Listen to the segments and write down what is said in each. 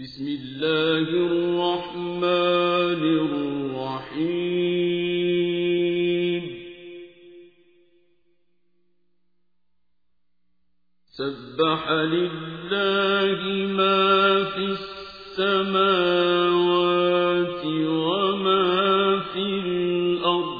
بسم الله الرحمن الرحيم. سبح لله ما في السماوات وما في الأرض.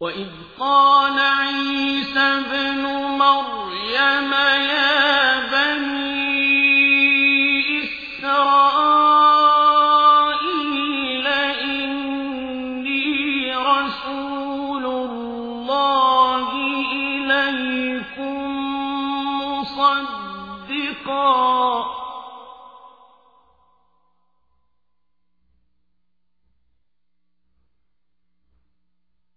وإذ قال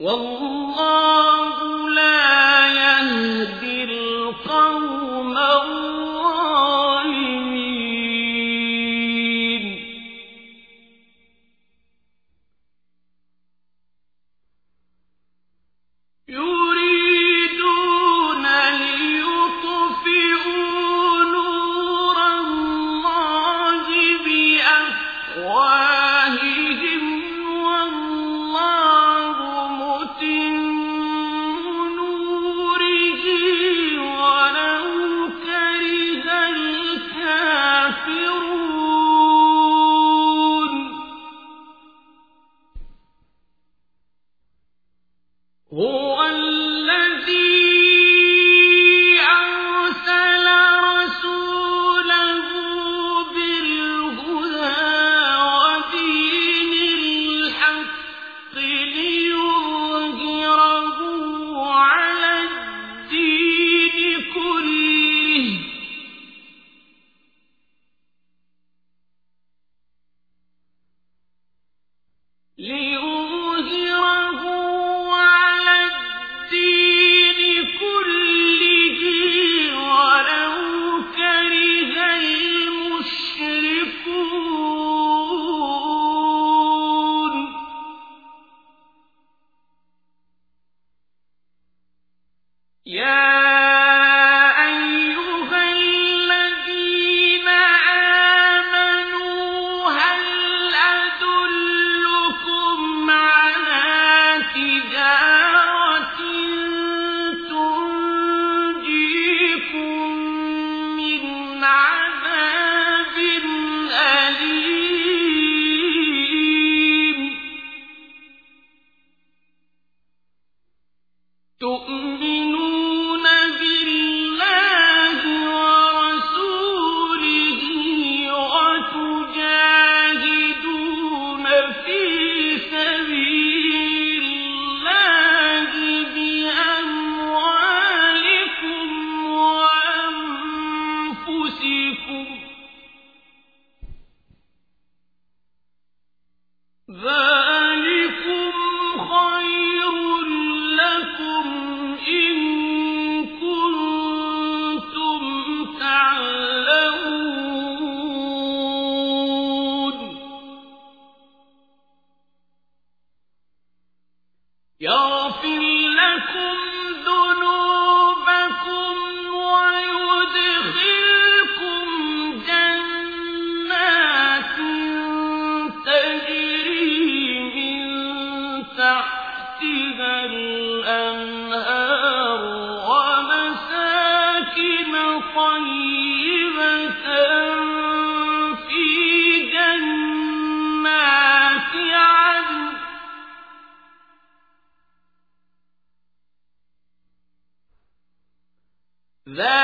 والله ذلك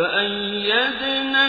فأيدنا